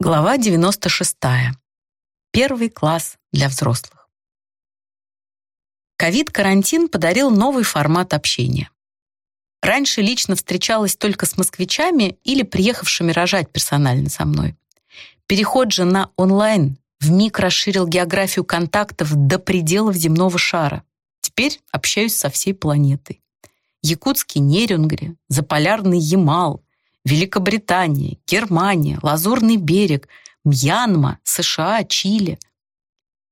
Глава 96. Первый класс для взрослых. Ковид-карантин подарил новый формат общения. Раньше лично встречалась только с москвичами или приехавшими рожать персонально со мной. Переход же на онлайн вмиг расширил географию контактов до пределов земного шара. Теперь общаюсь со всей планетой. Якутский Нерюнгри, Заполярный Ямал, Великобритания, Германия, Лазурный берег, Мьянма, США, Чили.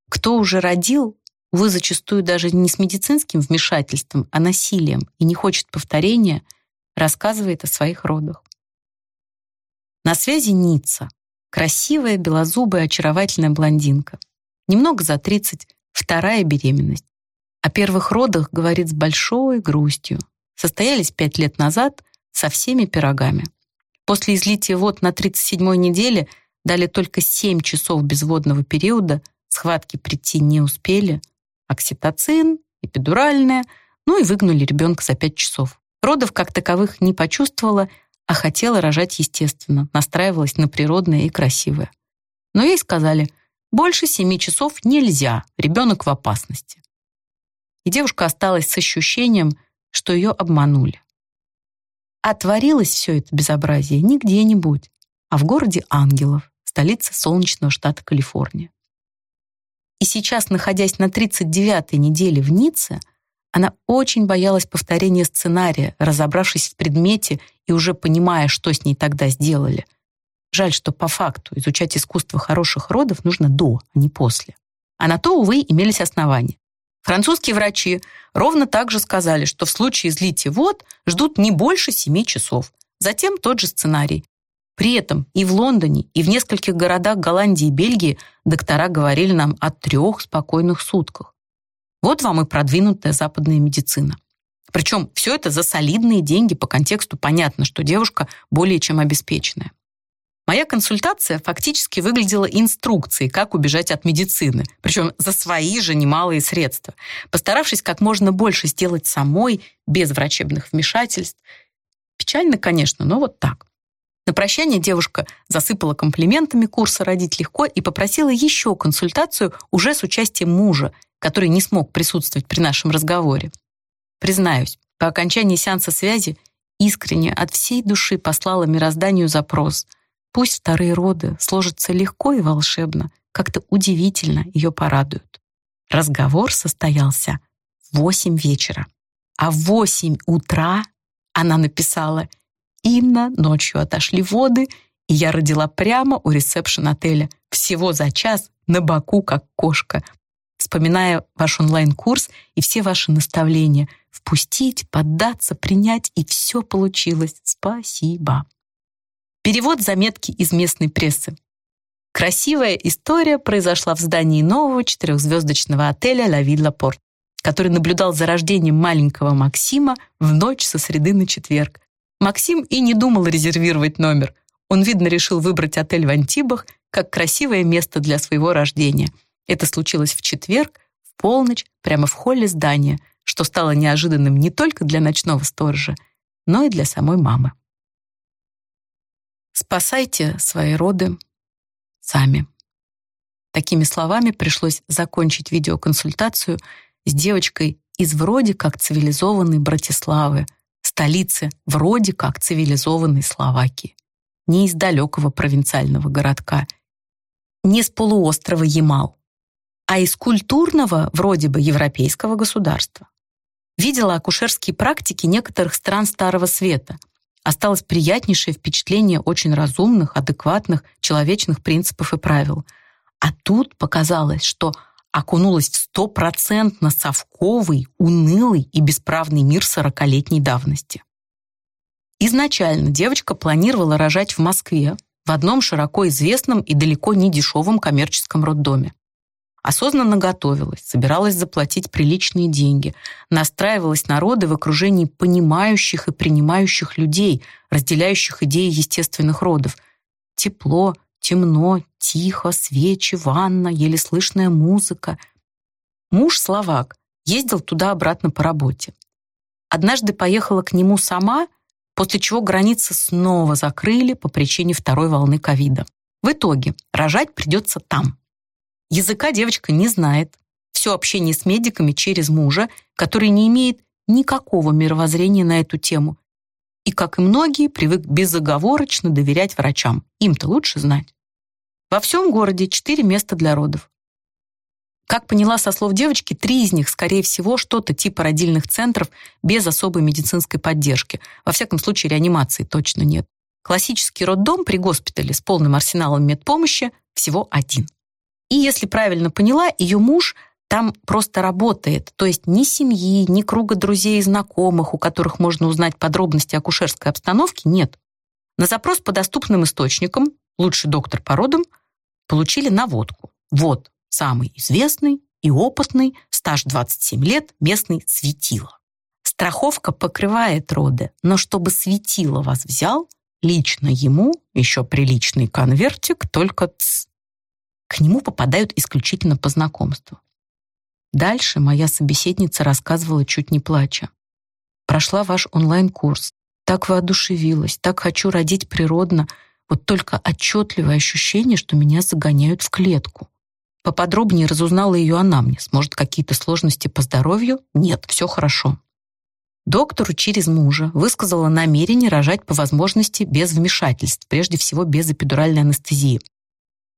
Кто уже родил, вы зачастую даже не с медицинским вмешательством, а насилием и не хочет повторения, рассказывает о своих родах. На связи Ницца, красивая, белозубая, очаровательная блондинка. Немного за 30, вторая беременность. О первых родах говорит с большой грустью. Состоялись пять лет назад со всеми пирогами. После излития вод на 37-й неделе дали только 7 часов безводного периода, схватки прийти не успели, окситоцин, эпидуральная, ну и выгнули ребенка за 5 часов. Родов как таковых не почувствовала, а хотела рожать естественно, настраивалась на природное и красивое. Но ей сказали, больше 7 часов нельзя, ребенок в опасности. И девушка осталась с ощущением, что ее обманули. А творилось все это безобразие не где-нибудь, а в городе Ангелов, столице солнечного штата Калифорния. И сейчас, находясь на 39-й неделе в Ницце, она очень боялась повторения сценария, разобравшись в предмете и уже понимая, что с ней тогда сделали. Жаль, что по факту изучать искусство хороших родов нужно до, а не после. А на то, увы, имелись основания. Французские врачи ровно так же сказали, что в случае излития вод ждут не больше 7 часов. Затем тот же сценарий. При этом и в Лондоне, и в нескольких городах Голландии и Бельгии доктора говорили нам о трех спокойных сутках. Вот вам и продвинутая западная медицина. Причем все это за солидные деньги по контексту понятно, что девушка более чем обеспеченная. Моя консультация фактически выглядела инструкцией, как убежать от медицины, причем за свои же немалые средства, постаравшись как можно больше сделать самой, без врачебных вмешательств. Печально, конечно, но вот так. На прощание девушка засыпала комплиментами курса «Родить легко» и попросила еще консультацию уже с участием мужа, который не смог присутствовать при нашем разговоре. Признаюсь, по окончании сеанса связи искренне от всей души послала мирозданию запрос — Пусть вторые роды сложатся легко и волшебно, как-то удивительно ее порадуют. Разговор состоялся в восемь вечера. А в восемь утра она написала «Инна, ночью отошли воды, и я родила прямо у ресепшн отеля, всего за час, на боку, как кошка, вспоминая ваш онлайн-курс и все ваши наставления. Впустить, поддаться, принять, и все получилось. Спасибо. Перевод заметки из местной прессы. Красивая история произошла в здании нового четырехзвездочного отеля «Ла Вилла Порт», который наблюдал за рождением маленького Максима в ночь со среды на четверг. Максим и не думал резервировать номер. Он, видно, решил выбрать отель в Антибах как красивое место для своего рождения. Это случилось в четверг, в полночь, прямо в холле здания, что стало неожиданным не только для ночного сторожа, но и для самой мамы. Спасайте свои роды сами. Такими словами пришлось закончить видеоконсультацию с девочкой из вроде как цивилизованной Братиславы, столицы вроде как цивилизованной Словакии, не из далекого провинциального городка, не с полуострова Ямал, а из культурного, вроде бы, европейского государства. Видела акушерские практики некоторых стран Старого Света — осталось приятнейшее впечатление очень разумных, адекватных, человечных принципов и правил. А тут показалось, что окунулась в стопроцентно совковый, унылый и бесправный мир сорокалетней давности. Изначально девочка планировала рожать в Москве, в одном широко известном и далеко не дешевом коммерческом роддоме осознанно готовилась, собиралась заплатить приличные деньги, настраивалась на роды в окружении понимающих и принимающих людей, разделяющих идеи естественных родов. Тепло, темно, тихо, свечи, ванна, еле слышная музыка. Муж словак, ездил туда-обратно по работе. Однажды поехала к нему сама, после чего границы снова закрыли по причине второй волны ковида. В итоге рожать придется там. Языка девочка не знает. Все общение с медиками через мужа, который не имеет никакого мировоззрения на эту тему. И, как и многие, привык безоговорочно доверять врачам. Им-то лучше знать. Во всем городе четыре места для родов. Как поняла со слов девочки, три из них, скорее всего, что-то типа родильных центров без особой медицинской поддержки. Во всяком случае, реанимации точно нет. Классический роддом при госпитале с полным арсеналом медпомощи всего один. И если правильно поняла, ее муж там просто работает, то есть ни семьи, ни круга друзей и знакомых, у которых можно узнать подробности акушерской обстановки, нет. На запрос по доступным источникам, лучший доктор по родам, получили наводку. Вот, самый известный и опытный, стаж 27 лет, местный светило. Страховка покрывает роды, но чтобы светило вас взял, лично ему, еще приличный конвертик, только ц. К нему попадают исключительно по знакомству. Дальше моя собеседница рассказывала чуть не плача. Прошла ваш онлайн-курс. Так воодушевилась, так хочу родить природно. Вот только отчетливое ощущение, что меня загоняют в клетку. Поподробнее разузнала ее анамнез. Может, какие-то сложности по здоровью? Нет, все хорошо. Доктору через мужа высказала намерение рожать по возможности без вмешательств, прежде всего без эпидуральной анестезии.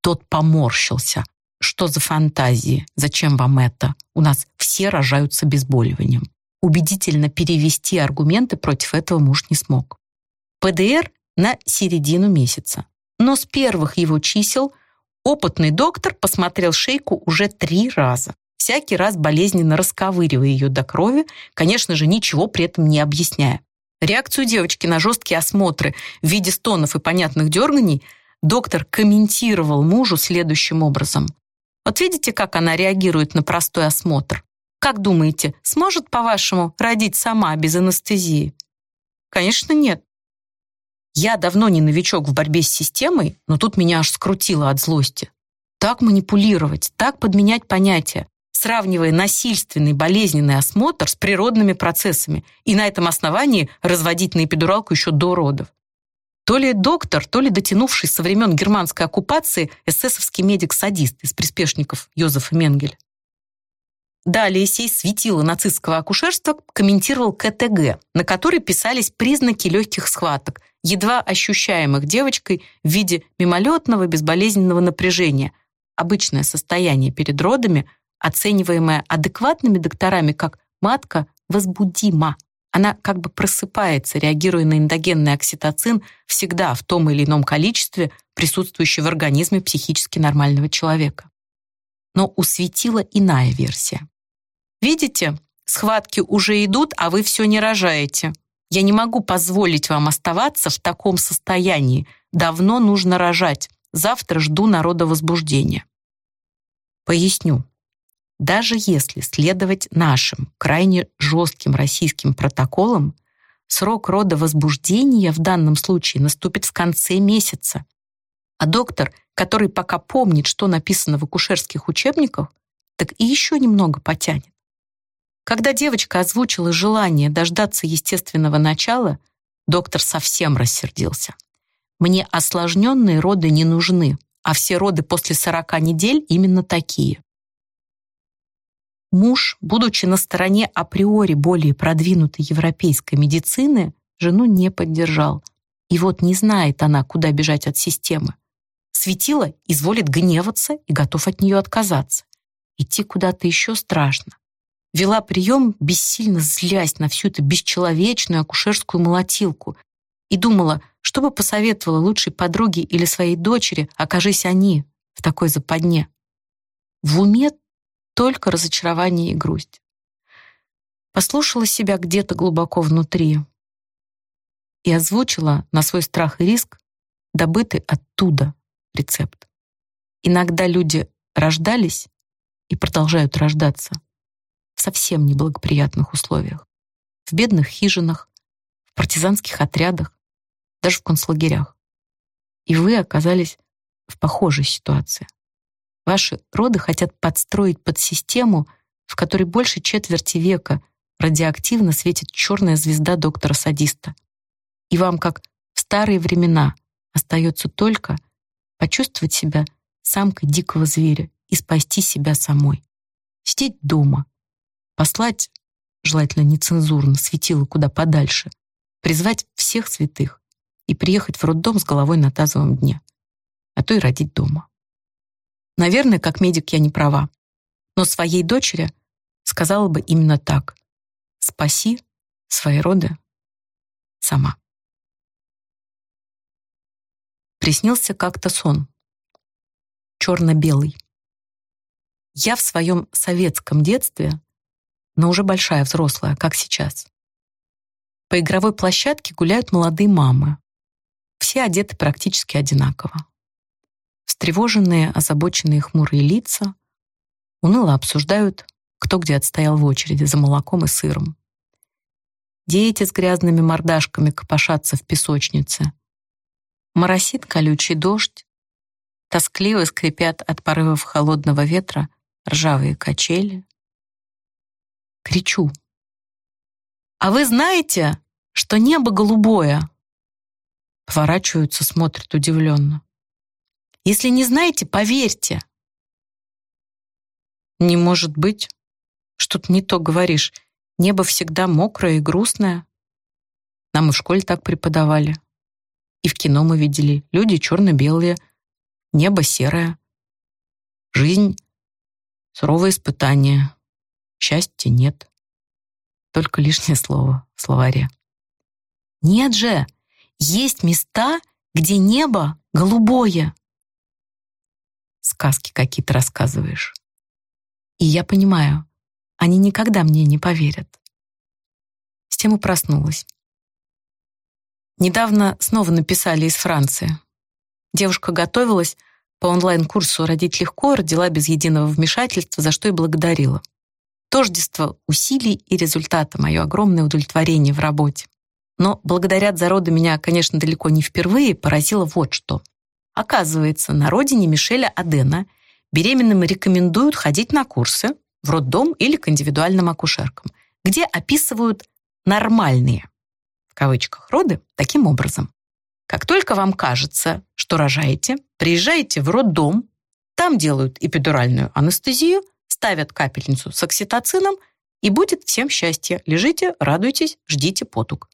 Тот поморщился. Что за фантазии? Зачем вам это? У нас все рожают с обезболиванием. Убедительно перевести аргументы против этого муж не смог. ПДР на середину месяца. Но с первых его чисел Опытный доктор посмотрел шейку уже три раза, всякий раз болезненно расковыривая ее до крови, конечно же, ничего при этом не объясняя. Реакцию девочки на жесткие осмотры в виде стонов и понятных дерганий доктор комментировал мужу следующим образом. Вот видите, как она реагирует на простой осмотр? Как думаете, сможет, по-вашему, родить сама без анестезии? Конечно, нет. Я давно не новичок в борьбе с системой, но тут меня аж скрутило от злости. Так манипулировать, так подменять понятия, сравнивая насильственный болезненный осмотр с природными процессами и на этом основании разводить на эпидуралку еще до родов. То ли доктор, то ли дотянувший со времен германской оккупации эсэсовский медик-садист из приспешников Йозефа Менгеля. Далее сей светило нацистского акушерства комментировал КТГ, на который писались признаки легких схваток, едва ощущаемых девочкой в виде мимолетного безболезненного напряжения, обычное состояние перед родами, оцениваемое адекватными докторами как «матка возбудима». Она как бы просыпается, реагируя на эндогенный окситоцин всегда в том или ином количестве, присутствующий в организме психически нормального человека. Но у светила иная версия. Видите, схватки уже идут, а вы все не рожаете. Я не могу позволить вам оставаться в таком состоянии. Давно нужно рожать. Завтра жду народа возбуждения. Поясню. Даже если следовать нашим крайне жестким российским протоколам, срок рода возбуждения в данном случае наступит в конце месяца. А доктор, который пока помнит, что написано в акушерских учебниках, так и еще немного потянет. Когда девочка озвучила желание дождаться естественного начала, доктор совсем рассердился. «Мне осложненные роды не нужны, а все роды после 40 недель именно такие». Муж, будучи на стороне априори более продвинутой европейской медицины, жену не поддержал. И вот не знает она, куда бежать от системы. Светило изволит гневаться и готов от нее отказаться. Идти куда-то еще страшно. Вела прием, бессильно злясь на всю эту бесчеловечную акушерскую молотилку, и думала, что бы посоветовала лучшей подруге или своей дочери, окажись они в такой западне. В уме только разочарование и грусть. Послушала себя где-то глубоко внутри и озвучила на свой страх и риск добытый оттуда рецепт. Иногда люди рождались и продолжают рождаться в совсем неблагоприятных условиях. В бедных хижинах, в партизанских отрядах, даже в концлагерях. И вы оказались в похожей ситуации. Ваши роды хотят подстроить под систему, в которой больше четверти века радиоактивно светит черная звезда доктора-садиста. И вам, как в старые времена, остается только почувствовать себя самкой дикого зверя и спасти себя самой. Сидеть дома, послать, желательно нецензурно, светило куда подальше, призвать всех святых и приехать в роддом с головой на тазовом дне, а то и родить дома. Наверное, как медик я не права, но своей дочери сказала бы именно так. Спаси свои роды сама. Приснился как-то сон. Черно-белый. Я в своем советском детстве, но уже большая взрослая, как сейчас. По игровой площадке гуляют молодые мамы. Все одеты практически одинаково. Встревоженные, озабоченные хмурые лица уныло обсуждают, кто где отстоял в очереди за молоком и сыром. Дети с грязными мордашками копошатся в песочнице. Моросит колючий дождь, тоскливо скрипят от порывов холодного ветра ржавые качели. Кричу. «А вы знаете, что небо голубое?» Поворачиваются, смотрят удивленно. «Если не знаете, поверьте». «Не может быть. Что-то не то говоришь. Небо всегда мокрое и грустное. Нам и в школе так преподавали. И в кино мы видели. Люди черно-белые, небо серое. Жизнь — суровое испытание. Счастья нет. Только лишнее слово в словаре. Нет же, есть места, где небо голубое. Сказки какие-то рассказываешь. И я понимаю, они никогда мне не поверят. С тем и проснулась. Недавно снова написали из Франции. Девушка готовилась по онлайн-курсу «Родить легко», родила без единого вмешательства, за что и благодарила. Тождество усилий и результата, мое огромное удовлетворение в работе. Но благодарят за роды меня, конечно, далеко не впервые, поразило вот что. Оказывается, на родине Мишеля Адена беременным рекомендуют ходить на курсы, в роддом или к индивидуальным акушеркам, где описывают «нормальные» в кавычках роды таким образом. Как только вам кажется, что рожаете, приезжаете в роддом, там делают эпидуральную анестезию, ставят капельницу с окситоцином, и будет всем счастье. Лежите, радуйтесь, ждите потуг.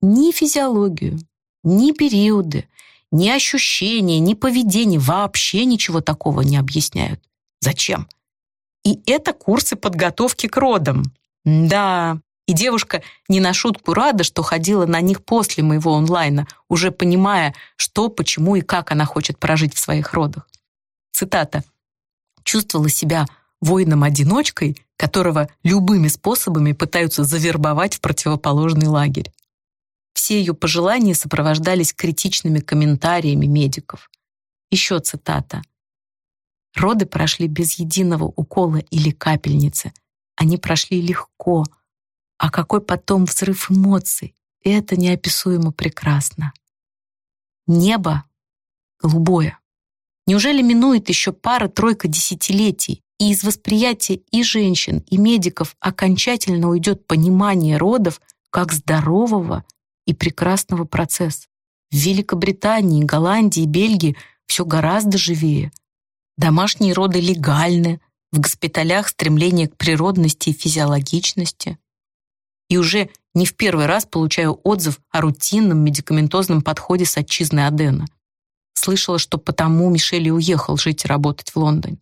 Ни физиологию, ни периоды, ни ощущения, ни поведение, вообще ничего такого не объясняют. Зачем? И это курсы подготовки к родам. Да, и девушка не на шутку рада, что ходила на них после моего онлайна, уже понимая, что, почему и как она хочет прожить в своих родах. Цитата. «Чувствовала себя воином-одиночкой, которого любыми способами пытаются завербовать в противоположный лагерь». Все ее пожелания сопровождались критичными комментариями медиков. Еще цитата. Роды прошли без единого укола или капельницы. Они прошли легко. А какой потом взрыв эмоций. Это неописуемо прекрасно. Небо голубое. Неужели минует еще пара-тройка десятилетий, и из восприятия и женщин, и медиков окончательно уйдет понимание родов как здорового и прекрасного процесса? В Великобритании, Голландии, Бельгии все гораздо живее. Домашние роды легальны, в госпиталях стремление к природности и физиологичности. И уже не в первый раз получаю отзыв о рутинном медикаментозном подходе с отчизны Адена. Слышала, что потому Мишель и уехал жить и работать в Лондоне.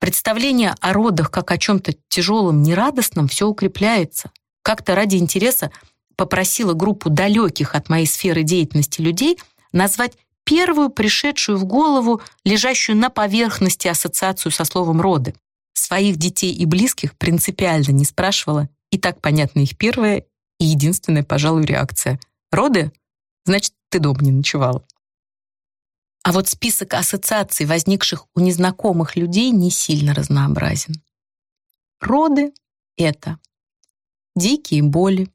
Представление о родах как о чем-то тяжелом, нерадостном все укрепляется. Как-то ради интереса попросила группу далеких от моей сферы деятельности людей назвать первую пришедшую в голову, лежащую на поверхности ассоциацию со словом «роды». Своих детей и близких принципиально не спрашивала, и так понятна их первая и единственная, пожалуй, реакция. «Роды? Значит, ты дома не ночевала». А вот список ассоциаций, возникших у незнакомых людей, не сильно разнообразен. Роды — это дикие боли,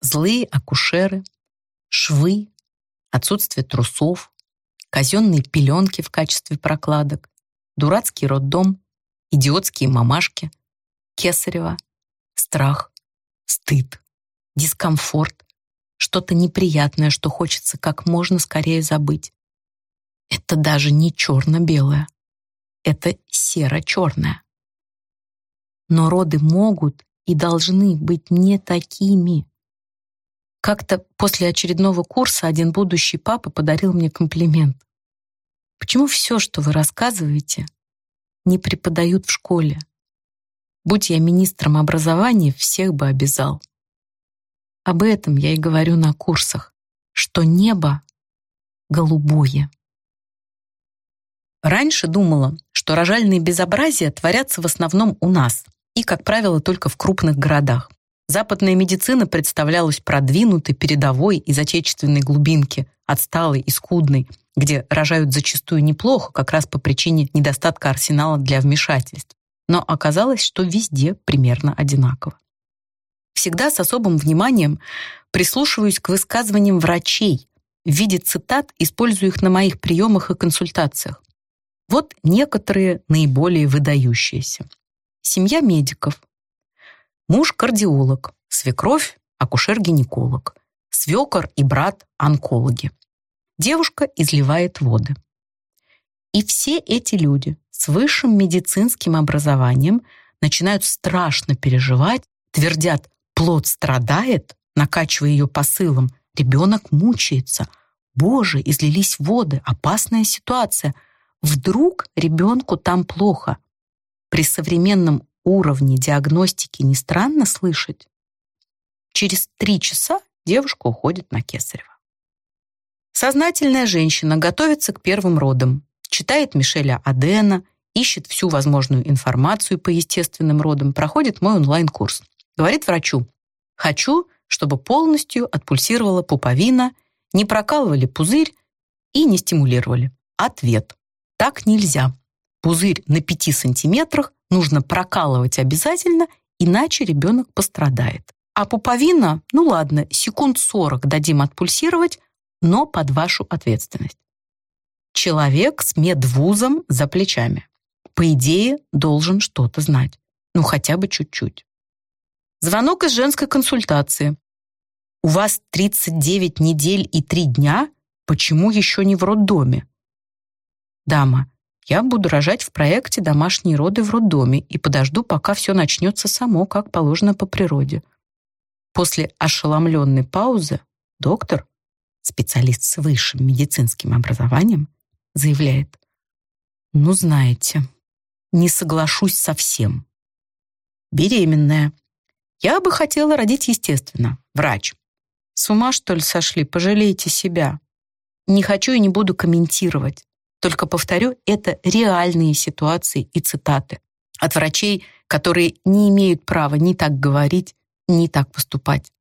злые акушеры, швы, отсутствие трусов, казенные пеленки в качестве прокладок, дурацкий роддом, идиотские мамашки, кесарева, страх, стыд, дискомфорт, что-то неприятное, что хочется как можно скорее забыть. Это даже не черно-белое. Это серо-черное. Но роды могут и должны быть не такими. Как-то после очередного курса один будущий папа подарил мне комплимент. Почему все, что вы рассказываете, не преподают в школе? Будь я министром образования, всех бы обязал. Об этом я и говорю на курсах, что небо голубое. Раньше думала, что рожальные безобразия творятся в основном у нас и, как правило, только в крупных городах. Западная медицина представлялась продвинутой, передовой из отечественной глубинки, отсталой и скудной, где рожают зачастую неплохо, как раз по причине недостатка арсенала для вмешательств. Но оказалось, что везде примерно одинаково. Всегда с особым вниманием прислушиваюсь к высказываниям врачей, в виде цитат использую их на моих приемах и консультациях. Вот некоторые наиболее выдающиеся. Семья медиков, Муж кардиолог, свекровь акушер-гинеколог, свекор и брат онкологи. Девушка изливает воды. И все эти люди с высшим медицинским образованием начинают страшно переживать, твердят «плод страдает», накачивая ее посылом, ребенок мучается. Боже, излились воды, опасная ситуация. Вдруг ребенку там плохо. При современном уровне диагностики не странно слышать? Через три часа девушка уходит на Кесарева. Сознательная женщина готовится к первым родам, читает Мишеля Адена, ищет всю возможную информацию по естественным родам, проходит мой онлайн-курс. Говорит врачу, хочу, чтобы полностью отпульсировала пуповина, не прокалывали пузырь и не стимулировали. Ответ. Так нельзя. Пузырь на 5 сантиметрах нужно прокалывать обязательно, иначе ребенок пострадает. А пуповина, ну ладно, секунд 40 дадим отпульсировать, но под вашу ответственность. Человек с медвузом за плечами. По идее, должен что-то знать. Ну, хотя бы чуть-чуть. Звонок из женской консультации. У вас 39 недель и 3 дня? Почему еще не в роддоме? Дама, я буду рожать в проекте «Домашние роды в роддоме» и подожду, пока все начнется само, как положено по природе. После ошеломленной паузы доктор, специалист с высшим медицинским образованием, заявляет, «Ну, знаете, не соглашусь совсем. Беременная. Я бы хотела родить естественно. Врач. С ума, что ли, сошли? Пожалейте себя. Не хочу и не буду комментировать. Только повторю, это реальные ситуации и цитаты от врачей, которые не имеют права ни так говорить, ни так поступать.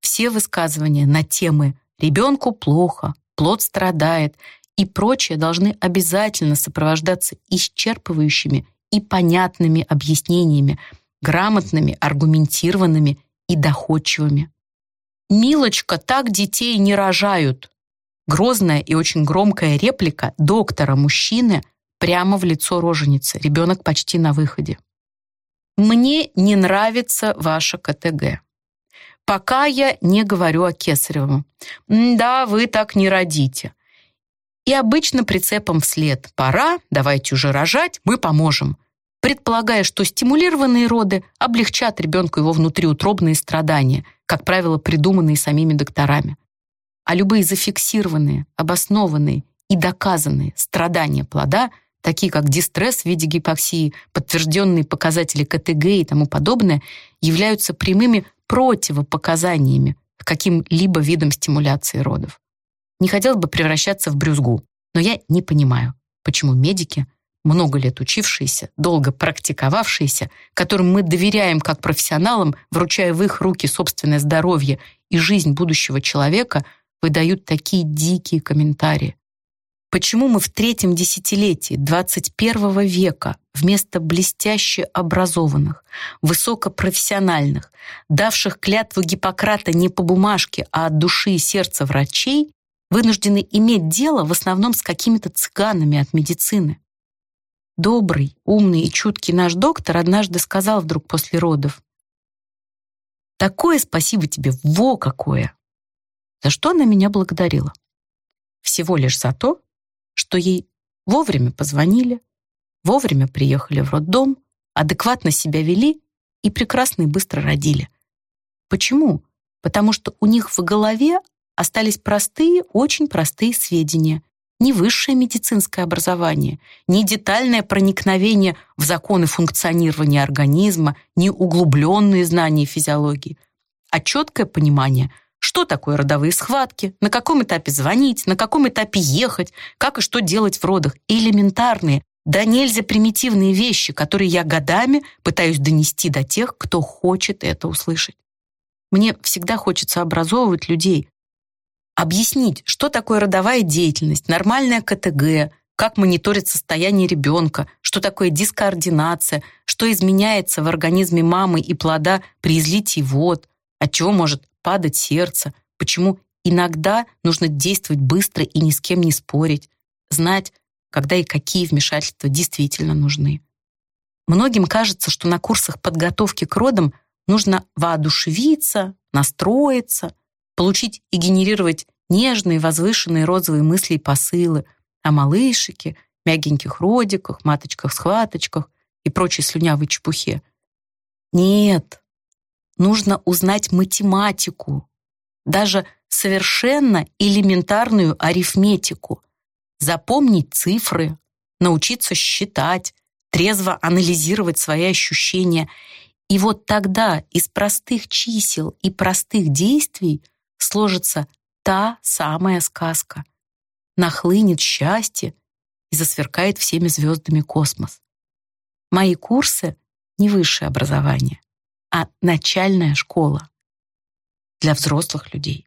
Все высказывания на темы «ребенку плохо», «плод страдает» и прочее должны обязательно сопровождаться исчерпывающими и понятными объяснениями, грамотными, аргументированными и доходчивыми. «Милочка, так детей не рожают», Грозная и очень громкая реплика доктора-мужчины прямо в лицо роженицы. Ребенок почти на выходе. «Мне не нравится ваша КТГ. Пока я не говорю о Кесаревом. Да, вы так не родите. И обычно прицепом вслед «пора, давайте уже рожать, мы поможем», предполагая, что стимулированные роды облегчат ребенку его внутриутробные страдания, как правило, придуманные самими докторами а любые зафиксированные, обоснованные и доказанные страдания плода, такие как дистресс в виде гипоксии, подтвержденные показатели КТГ и тому подобное, являются прямыми противопоказаниями к каким-либо видам стимуляции родов. Не хотелось бы превращаться в брюзгу, но я не понимаю, почему медики, много лет учившиеся, долго практиковавшиеся, которым мы доверяем как профессионалам, вручая в их руки собственное здоровье и жизнь будущего человека – выдают такие дикие комментарии. Почему мы в третьем десятилетии 21 века вместо блестяще образованных, высокопрофессиональных, давших клятву Гиппократа не по бумажке, а от души и сердца врачей, вынуждены иметь дело в основном с какими-то цыганами от медицины? Добрый, умный и чуткий наш доктор однажды сказал вдруг после родов, «Такое спасибо тебе, во какое!» За что она меня благодарила. Всего лишь за то, что ей вовремя позвонили, вовремя приехали в роддом, адекватно себя вели и прекрасно и быстро родили. Почему? Потому что у них в голове остались простые, очень простые сведения. Ни высшее медицинское образование, ни детальное проникновение в законы функционирования организма, ни углубленные знания физиологии, а четкое понимание, что такое родовые схватки, на каком этапе звонить, на каком этапе ехать, как и что делать в родах. Элементарные, да нельзя примитивные вещи, которые я годами пытаюсь донести до тех, кто хочет это услышать. Мне всегда хочется образовывать людей, объяснить, что такое родовая деятельность, нормальная КТГ, как мониторить состояние ребенка, что такое дискоординация, что изменяется в организме мамы и плода при излитии вод, от чего может падать сердце, почему иногда нужно действовать быстро и ни с кем не спорить, знать, когда и какие вмешательства действительно нужны. Многим кажется, что на курсах подготовки к родам нужно воодушевиться, настроиться, получить и генерировать нежные, возвышенные розовые мысли и посылы о малышике, мягеньких родиках, маточках-схваточках и прочей слюнявой чепухе. Нет, нужно узнать математику, даже совершенно элементарную арифметику, запомнить цифры, научиться считать, трезво анализировать свои ощущения. И вот тогда из простых чисел и простых действий сложится та самая сказка. Нахлынет счастье и засверкает всеми звездами космос. Мои курсы — не высшее образование, а начальная школа для взрослых людей.